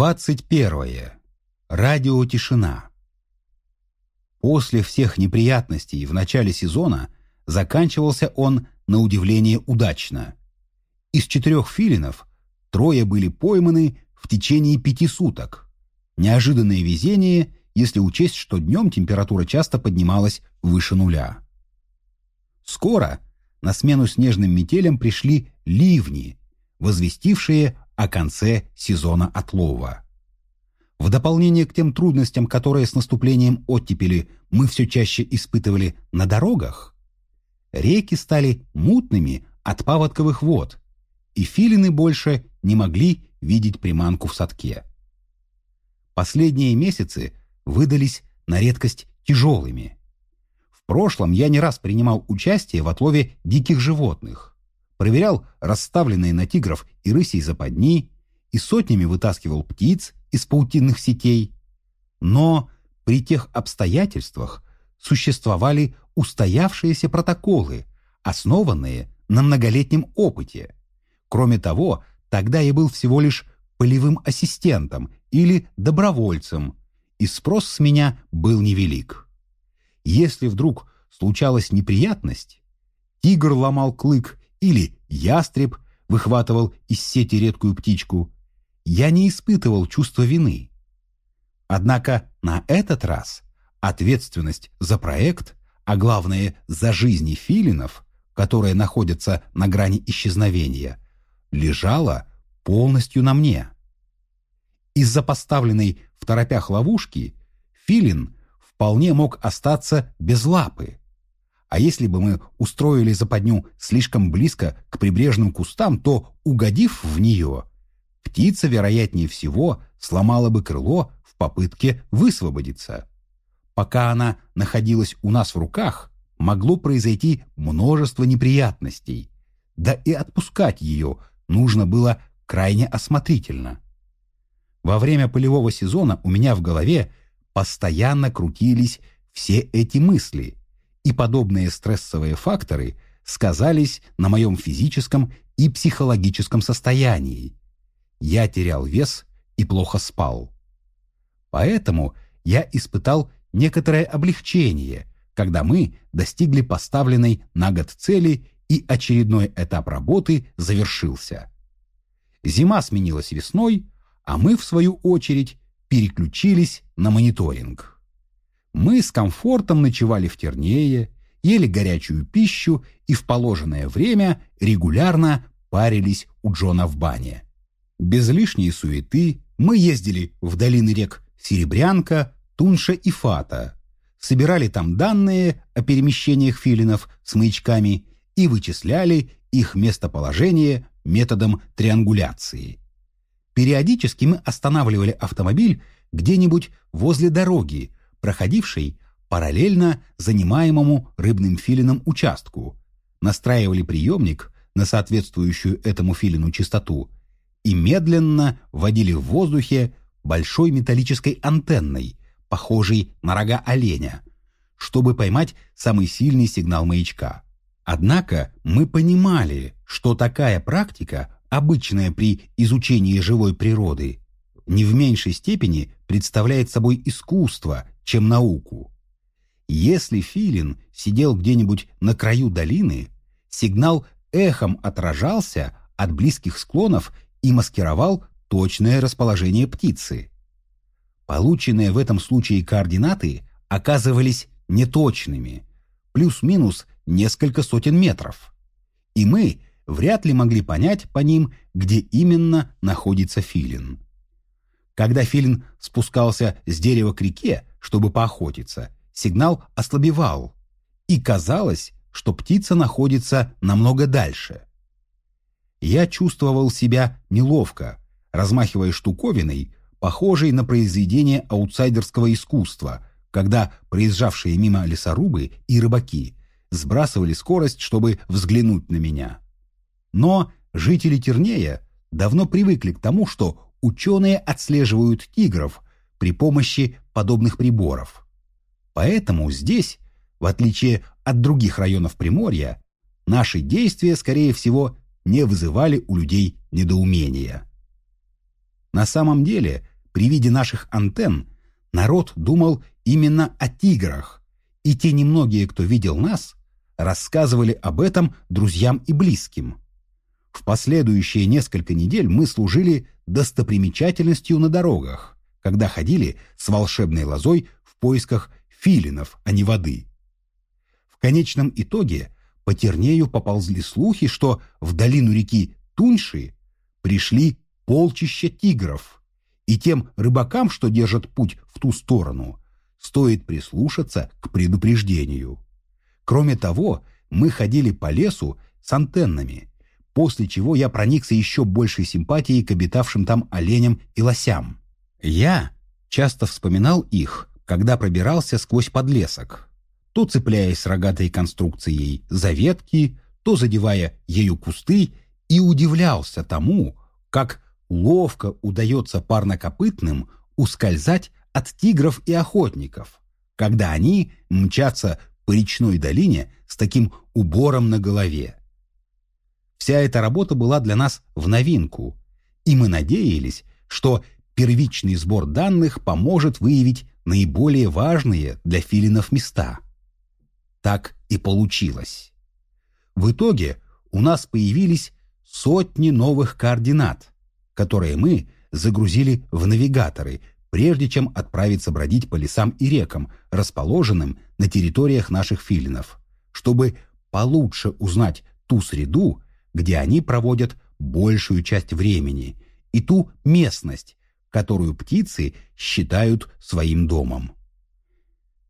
21. Радиотишина. После всех неприятностей в начале сезона заканчивался он, на удивление, удачно. Из четырех филинов трое были пойманы в течение пяти суток. Неожиданное везение, если учесть, что днем температура часто поднималась выше нуля. Скоро на смену снежным метелям пришли ливни, возвестившие о конце сезона отлова. В дополнение к тем трудностям, которые с наступлением оттепели мы все чаще испытывали на дорогах, реки стали мутными от паводковых вод, и филины больше не могли видеть приманку в садке. Последние месяцы выдались на редкость тяжелыми. В прошлом я не раз принимал участие в отлове диких животных, проверял расставленные на тигров и рысей западни и сотнями вытаскивал птиц из паутинных сетей. Но при тех обстоятельствах существовали устоявшиеся протоколы, основанные на многолетнем опыте. Кроме того, тогда я был всего лишь полевым ассистентом или добровольцем, и спрос с меня был невелик. Если вдруг случалась неприятность, тигр ломал клык или ястреб выхватывал из сети редкую птичку, я не испытывал чувства вины. Однако на этот раз ответственность за проект, а главное за жизни филинов, которые находятся на грани исчезновения, лежала полностью на мне. Из-за поставленной в торопях ловушки филин вполне мог остаться без лапы, а если бы мы устроили западню слишком близко к прибрежным кустам, то, угодив в нее, птица, вероятнее всего, сломала бы крыло в попытке высвободиться. Пока она находилась у нас в руках, могло произойти множество неприятностей. Да и отпускать ее нужно было крайне осмотрительно. Во время полевого сезона у меня в голове постоянно крутились все эти мысли – и подобные стрессовые факторы сказались на моем физическом и психологическом состоянии. Я терял вес и плохо спал. Поэтому я испытал некоторое облегчение, когда мы достигли поставленной на год цели и очередной этап работы завершился. Зима сменилась весной, а мы, в свою очередь, переключились на мониторинг. Мы с комфортом ночевали в Тернее, ели горячую пищу и в положенное время регулярно парились у Джона в бане. Без лишней суеты мы ездили в долины рек Серебрянка, Тунша и Фата, собирали там данные о перемещениях филинов с маячками и вычисляли их местоположение методом триангуляции. Периодически мы останавливали автомобиль где-нибудь возле дороги, проходившей параллельно занимаемому рыбным филином участку, настраивали приемник на соответствующую этому филину частоту и медленно водили в воздухе большой металлической антенной, похожей на рога оленя, чтобы поймать самый сильный сигнал маячка. Однако мы понимали, что такая практика, обычная при изучении живой природы, не в меньшей степени представляет собой искусство чем науку. Если филин сидел где-нибудь на краю долины, сигнал эхом отражался от близких склонов и маскировал точное расположение птицы. Полученные в этом случае координаты оказывались неточными, плюс-минус несколько сотен метров. И мы вряд ли могли понять по ним, где именно находится филин. Когда филин спускался с дерева к реке, чтобы поохотиться, сигнал ослабевал, и казалось, что птица находится намного дальше. Я чувствовал себя неловко, размахивая штуковиной, похожей на произведение аутсайдерского искусства, когда проезжавшие мимо лесорубы и рыбаки сбрасывали скорость, чтобы взглянуть на меня. Но жители Тернея давно привыкли к тому, что ученые отслеживают тигров при помощи подобных приборов. Поэтому здесь, в отличие от других районов Приморья, наши действия, скорее всего, не вызывали у людей недоумения. На самом деле, при виде наших антенн, народ думал именно о тиграх, и те немногие, кто видел нас, рассказывали об этом друзьям и близким. В последующие несколько недель мы служили достопримечательностью на дорогах, когда ходили с волшебной лозой в поисках филинов, а не воды. В конечном итоге по Тернею поползли слухи, что в долину реки Туньши пришли полчища тигров, и тем рыбакам, что держат путь в ту сторону, стоит прислушаться к предупреждению. Кроме того, мы ходили по лесу с антеннами, после чего я проникся еще большей симпатией к обитавшим там оленям и лосям. Я часто вспоминал их, когда пробирался сквозь подлесок, то цепляясь рогатой конструкцией за ветки, то задевая ею кусты, и удивлялся тому, как ловко удается парнокопытным ускользать от тигров и охотников, когда они мчатся по речной долине с таким убором на голове. Вся эта работа была для нас в новинку, и мы надеялись, что первичный сбор данных поможет выявить наиболее важные для филинов места. Так и получилось. В итоге у нас появились сотни новых координат, которые мы загрузили в навигаторы, прежде чем отправиться бродить по лесам и рекам, расположенным на территориях наших филинов, чтобы получше узнать ту среду, где они проводят большую часть времени, и ту местность, которую птицы считают своим домом.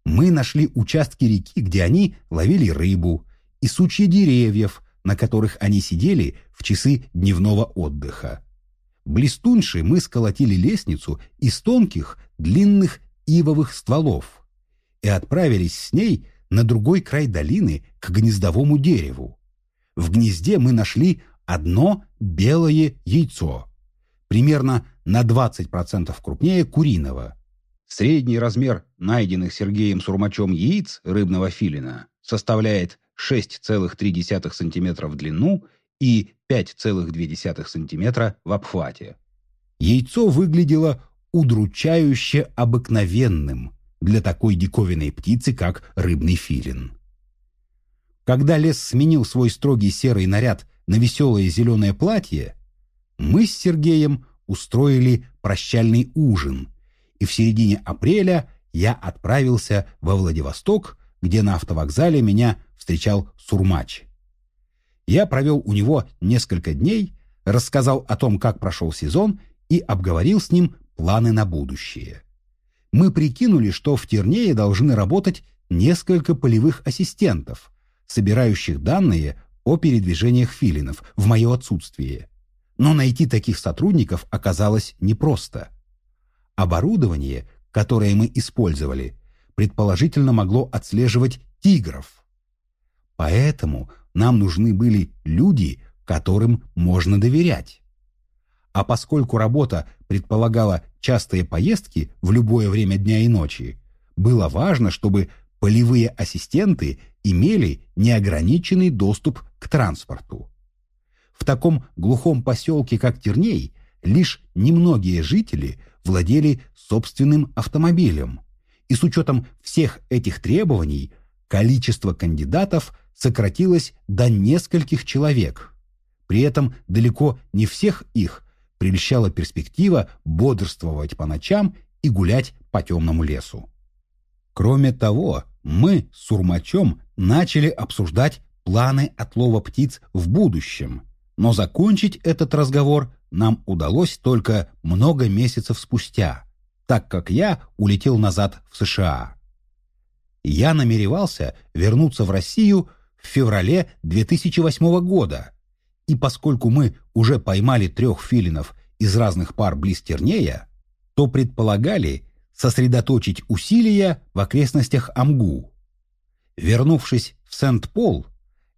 Мы нашли участки реки, где они ловили рыбу, и сучья деревьев, на которых они сидели в часы дневного отдыха. Близ мы сколотили лестницу из тонких, длинных ивовых стволов и отправились с ней на другой край долины к гнездовому дереву. В гнезде мы нашли одно белое яйцо, примерно на 20% крупнее куриного. Средний размер найденных Сергеем Сурмачом яиц рыбного филина составляет 6,3 см в длину и 5,2 см в обхвате. Яйцо выглядело удручающе обыкновенным для такой диковинной птицы, как рыбный филин. Когда лес сменил свой строгий серый наряд на веселое зеленое платье, мы с Сергеем устроили прощальный ужин, и в середине апреля я отправился во Владивосток, где на автовокзале меня встречал Сурмач. Я провел у него несколько дней, рассказал о том, как прошел сезон, и обговорил с ним планы на будущее. Мы прикинули, что в Тернее должны работать несколько полевых ассистентов, собирающих данные о передвижениях филинов в мое отсутствие. Но найти таких сотрудников оказалось непросто. Оборудование, которое мы использовали, предположительно могло отслеживать тигров. Поэтому нам нужны были люди, которым можно доверять. А поскольку работа предполагала частые поездки в любое время дня и ночи, было важно, чтобы полевые ассистенты имели неограниченный доступ к транспорту. В таком глухом поселке, как Терней, лишь немногие жители владели собственным автомобилем, и с учетом всех этих требований количество кандидатов сократилось до нескольких человек. При этом далеко не всех их прельщала перспектива бодрствовать по ночам и гулять по темному лесу. Кроме того, мы с Сурмачом начали обсуждать планы отлова птиц в будущем, но закончить этот разговор нам удалось только много месяцев спустя, так как я улетел назад в США. Я намеревался вернуться в Россию в феврале 2008 года, и поскольку мы уже поймали трех филинов из разных пар близ Тернея, то предполагали, сосредоточить усилия в окрестностях Амгу. Вернувшись в Сент-Пол,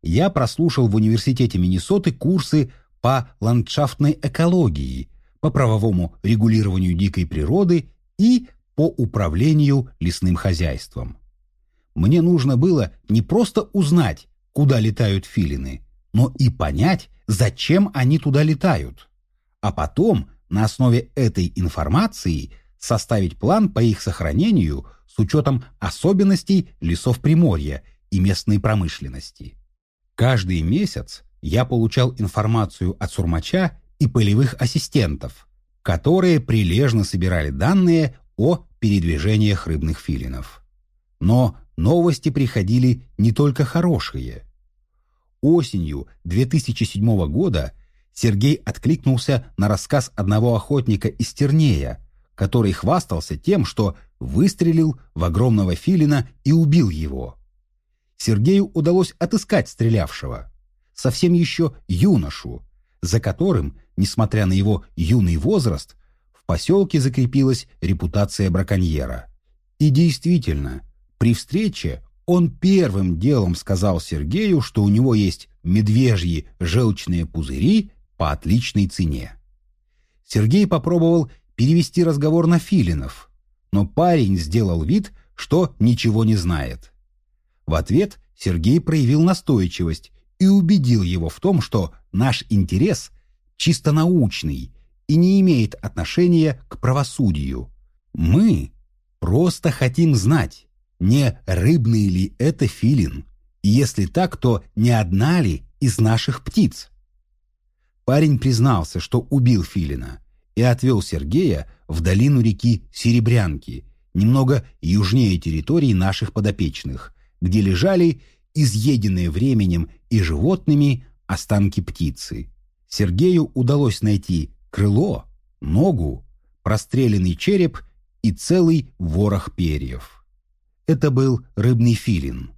я прослушал в Университете Миннесоты курсы по ландшафтной экологии, по правовому регулированию дикой природы и по управлению лесным хозяйством. Мне нужно было не просто узнать, куда летают филины, но и понять, зачем они туда летают, а потом на основе этой информации составить план по их сохранению с учетом особенностей лесов Приморья и местной промышленности. Каждый месяц я получал информацию от сурмача и полевых ассистентов, которые прилежно собирали данные о передвижениях рыбных филинов. Но новости приходили не только хорошие. Осенью 2007 года Сергей откликнулся на рассказ одного охотника из Тернея, который хвастался тем, что выстрелил в огромного филина и убил его. Сергею удалось отыскать стрелявшего, совсем еще юношу, за которым, несмотря на его юный возраст, в поселке закрепилась репутация браконьера. И действительно, при встрече он первым делом сказал Сергею, что у него есть медвежьи желчные пузыри по отличной цене. Сергей попробовал перевести разговор на Филинов, но парень сделал вид, что ничего не знает. В ответ Сергей проявил настойчивость и убедил его в том, что наш интерес чисто научный и не имеет отношения к правосудию. Мы просто хотим знать, не рыбный ли это филин, и если так, то не одна ли из наших птиц. Парень признался, что убил филина, и отвел Сергея в долину реки Серебрянки, немного южнее территории наших подопечных, где лежали изъеденные временем и животными останки птицы. Сергею удалось найти крыло, ногу, простреленный череп и целый ворох перьев. Это был рыбный филин.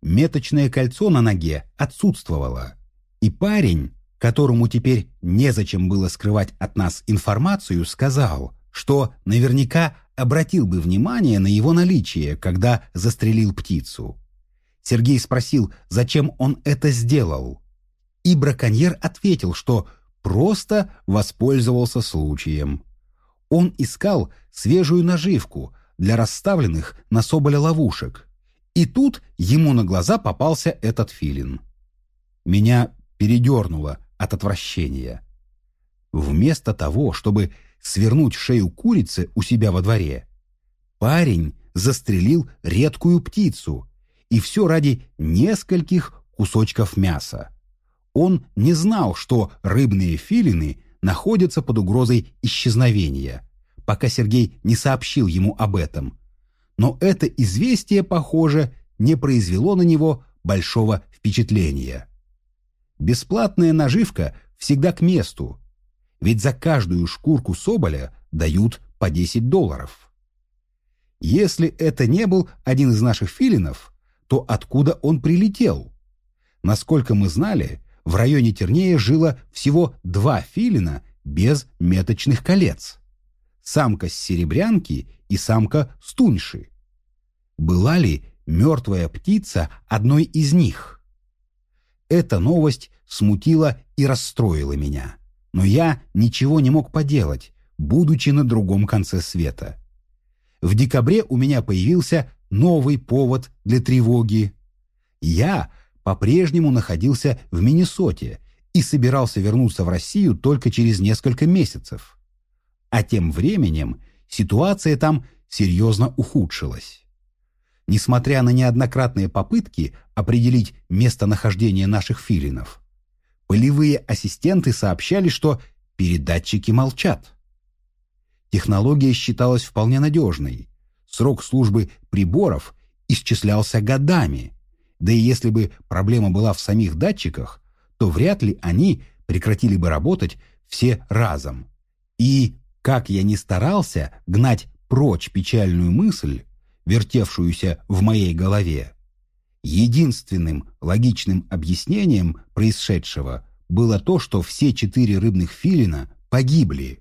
Меточное кольцо на ноге отсутствовало, и парень, которому теперь незачем было скрывать от нас информацию, сказал, что наверняка обратил бы внимание на его наличие, когда застрелил птицу. Сергей спросил, зачем он это сделал. И браконьер ответил, что просто воспользовался случаем. Он искал свежую наживку для расставленных на соболя ловушек. И тут ему на глаза попался этот филин. Меня передернуло от отвращения. Вместо того, чтобы свернуть шею курицы у себя во дворе, парень застрелил редкую птицу, и все ради нескольких кусочков мяса. Он не знал, что рыбные филины находятся под угрозой исчезновения, пока Сергей не сообщил ему об этом. Но это известие, похоже, не произвело на него большого впечатления. Бесплатная наживка всегда к месту, ведь за каждую шкурку соболя дают по 10 долларов. Если это не был один из наших филинов, то откуда он прилетел? Насколько мы знали, в районе Тернея жило всего два филина без меточных колец. Самка с серебрянки и самка с туньши. Была ли мертвая птица одной из них? Эта новость смутила и расстроила меня. Но я ничего не мог поделать, будучи на другом конце света. В декабре у меня появился новый повод для тревоги. Я по-прежнему находился в Миннесоте и собирался вернуться в Россию только через несколько месяцев. А тем временем ситуация там серьезно ухудшилась. Несмотря на неоднократные попытки определить местонахождение наших филинов, полевые ассистенты сообщали, что передатчики молчат. Технология считалась вполне надежной. Срок службы приборов исчислялся годами – да и если бы проблема была в самих датчиках, то вряд ли они прекратили бы работать все разом. И, как я ни старался гнать прочь печальную мысль, вертевшуюся в моей голове, единственным логичным объяснением происшедшего было то, что все четыре рыбных филина погибли.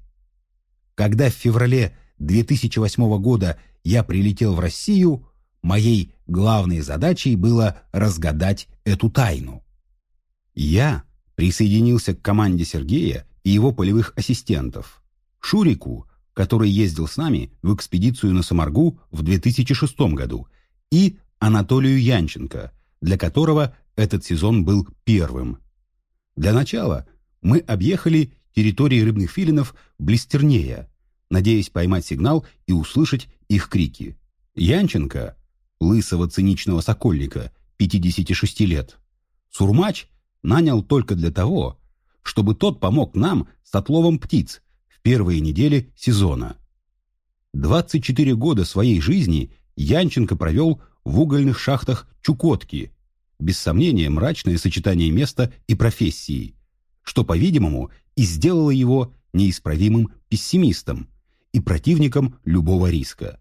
Когда в феврале 2008 года я прилетел в Россию, Моей главной задачей было разгадать эту тайну. Я присоединился к команде Сергея и его полевых ассистентов, Шурику, который ездил с нами в экспедицию на Самаргу в 2006 году, и Анатолию Янченко, для которого этот сезон был первым. Для начала мы объехали территории рыбных филинов Блистернея, надеясь поймать сигнал и услышать их крики. Янченко, лысого циничного сокольника, 56 лет, Сурмач нанял только для того, чтобы тот помог нам с отловом птиц первые недели сезона. 24 года своей жизни Янченко провел в угольных шахтах Чукотки, без сомнения мрачное сочетание места и профессии, что, по-видимому, и сделало его неисправимым пессимистом и противником любого риска.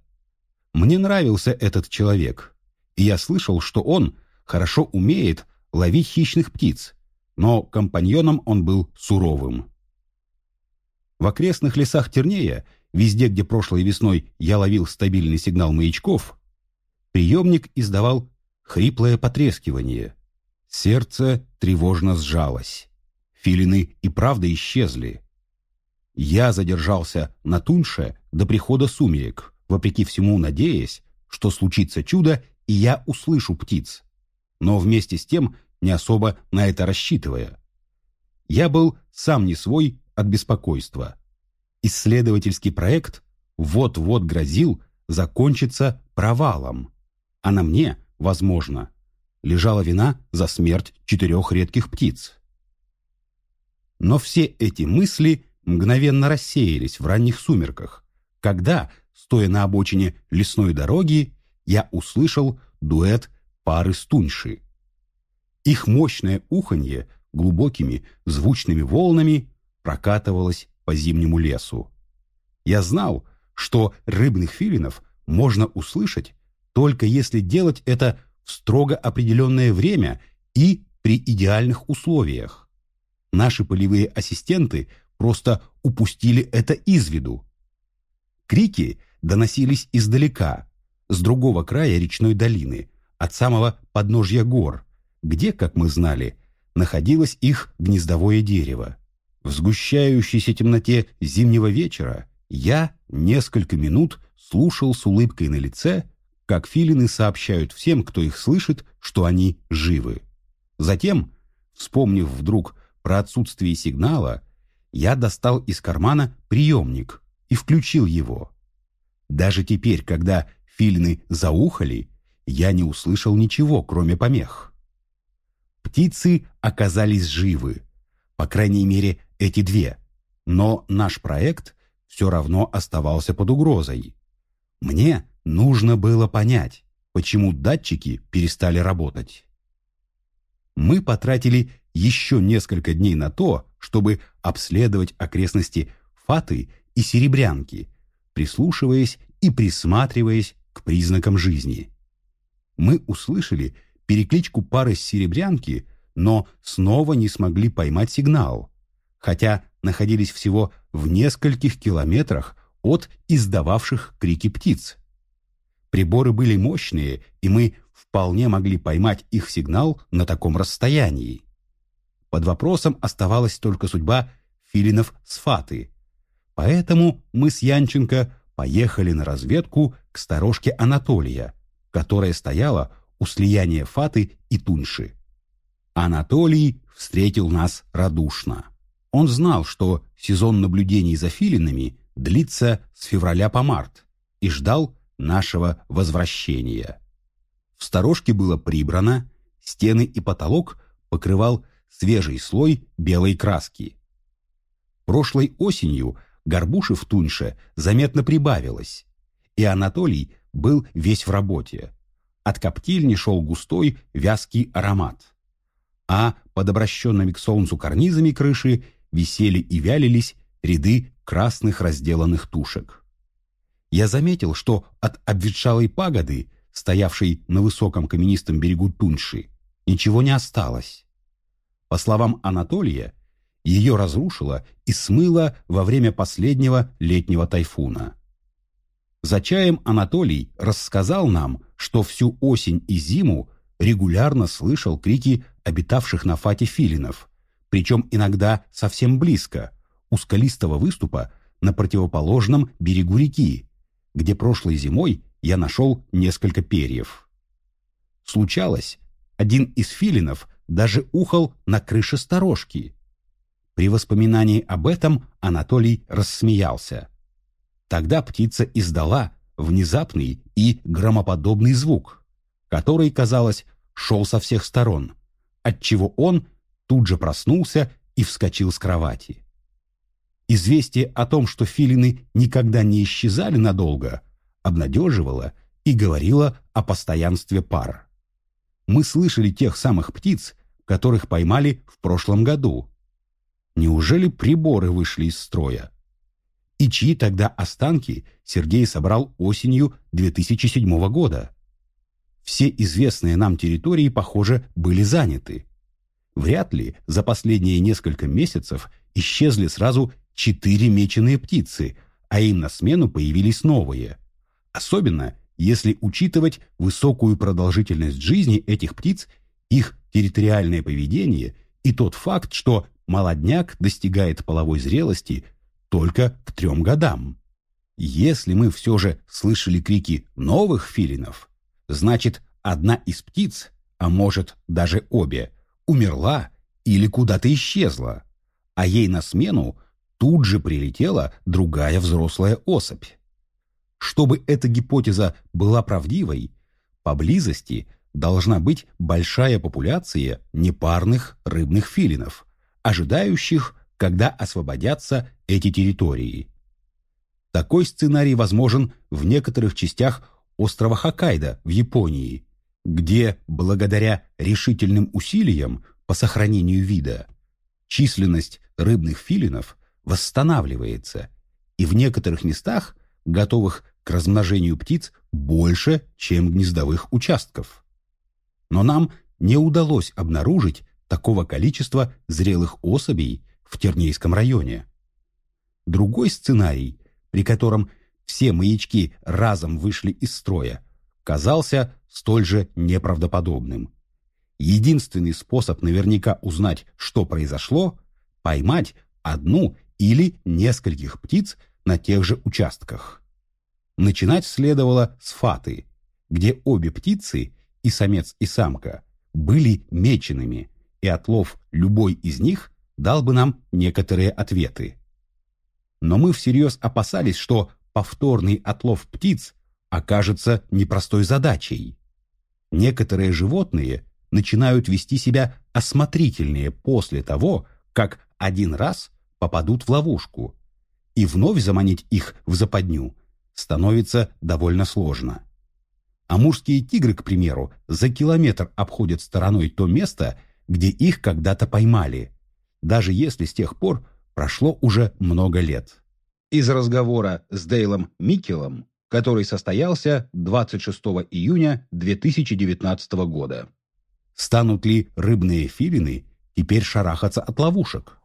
Мне нравился этот человек, и я слышал, что он хорошо умеет ловить хищных птиц, но компаньоном он был суровым. В окрестных лесах Тернея, везде, где прошлой весной я ловил стабильный сигнал маячков, приемник издавал хриплое потрескивание. Сердце тревожно сжалось. Филины и правда исчезли. Я задержался на Тунше до прихода сумерек, вопреки всему надеясь, что случится чудо, и я услышу птиц. Но вместе с тем не особо на это рассчитывая. Я был сам не свой от беспокойства. Исследовательский проект вот-вот грозил закончиться провалом, а на мне, возможно, лежала вина за смерть четырех редких птиц. Но все эти мысли мгновенно рассеялись в ранних сумерках, когда, стоя на обочине лесной дороги, я услышал дуэт пары стуньши. Их мощное уханье глубокими звучными волнами прокатывалось по зимнему лесу. Я знал, что рыбных филинов можно услышать только если делать это в строго определенное время и при идеальных условиях. Наши полевые ассистенты просто упустили это из виду. Крики доносились издалека, с другого края речной долины, от самого подножья гор, где, как мы знали, находилось их гнездовое дерево. В сгущающейся темноте зимнего вечера я несколько минут слушал с улыбкой на лице, как филины сообщают всем, кто их слышит, что они живы. Затем, вспомнив вдруг про отсутствие сигнала, я достал из кармана приемник и включил его. Даже теперь, когда филины заухали, я не услышал ничего, кроме помех. Птицы оказались живы, по крайней мере, эти две, но наш проект все равно оставался под угрозой. Мне нужно было понять, почему датчики перестали работать. Мы потратили еще несколько дней на то, чтобы обследовать окрестности Фаты и Серебрянки, прислушиваясь и присматриваясь к признакам жизни. Мы услышали перекличку пары с Серебрянки, но снова не смогли поймать сигнал, хотя находились всего в нескольких километрах от издававших крики птиц. Приборы были мощные, и мы вполне могли поймать их сигнал на таком расстоянии. Под вопросом оставалась только судьба филинов с Фаты. Поэтому мы с Янченко поехали на разведку к сторожке Анатолия, которая стояла у слияния Фаты и Туньши. Анатолий встретил нас радушно. Он знал, что сезон наблюдений за филинами длится с февраля по март и ждал нашего возвращения. В сторожке было прибрано, стены и потолок покрывал свежий слой белой краски. Прошлой осенью горбуши в Туньше заметно прибавилось, и Анатолий был весь в работе. От коптильни шел густой вязкий аромат. А под обращенными к солнцу карнизами крыши висели и вялились ряды красных разделанных тушек. Я заметил, что от обветшалой пагоды, стоявшей на высоком каменистом берегу Туньши, ничего не осталось. По словам Анатолия, ее разрушило и смыло во время последнего летнего тайфуна. За чаем Анатолий рассказал нам, что всю осень и зиму регулярно слышал крики обитавших на фате филинов, причем иногда совсем близко, у скалистого выступа на противоположном берегу реки, где прошлой зимой я нашел несколько перьев. Случалось, один из филинов даже ухал на крыше сторожки. При воспоминании об этом Анатолий рассмеялся. Тогда птица издала внезапный и громоподобный звук, который, казалось, шел со всех сторон, отчего он тут же проснулся и вскочил с кровати. Известие о том, что филины никогда не исчезали надолго, обнадеживало и говорило о постоянстве пар. Мы слышали тех самых птиц, которых поймали в прошлом году. Неужели приборы вышли из строя? И чьи тогда останки Сергей собрал осенью 2007 года? Все известные нам территории, похоже, были заняты. Вряд ли за последние несколько месяцев исчезли сразу четыре меченые птицы, а им на смену появились новые. Особенно, если учитывать высокую продолжительность жизни этих птиц их территориальное поведение и тот факт, что молодняк достигает половой зрелости только к трем годам. Если мы все же слышали крики новых филинов, значит, одна из птиц, а может даже обе, умерла или куда-то исчезла, а ей на смену тут же прилетела другая взрослая особь. Чтобы эта гипотеза была правдивой, поблизости – должна быть большая популяция непарных рыбных филинов, ожидающих, когда освободятся эти территории. Такой сценарий возможен в некоторых частях острова Хоккайдо в Японии, где, благодаря решительным усилиям по сохранению вида, численность рыбных филинов восстанавливается, и в некоторых местах, готовых к размножению птиц, больше, чем гнездовых участков но нам не удалось обнаружить такого количества зрелых особей в Тернейском районе. Другой сценарий, при котором все маячки разом вышли из строя, казался столь же неправдоподобным. Единственный способ наверняка узнать, что произошло, поймать одну или нескольких птиц на тех же участках. Начинать следовало с фаты, где обе птицы и самец, и самка, были меченными, и отлов любой из них дал бы нам некоторые ответы. Но мы всерьез опасались, что повторный отлов птиц окажется непростой задачей. Некоторые животные начинают вести себя осмотрительнее после того, как один раз попадут в ловушку, и вновь заманить их в западню становится довольно сложно. Амурские тигры, к примеру, за километр обходят стороной то место, где их когда-то поймали, даже если с тех пор прошло уже много лет. Из разговора с Дейлом Микелом, который состоялся 26 июня 2019 года. Станут ли рыбные филины теперь шарахаться от ловушек?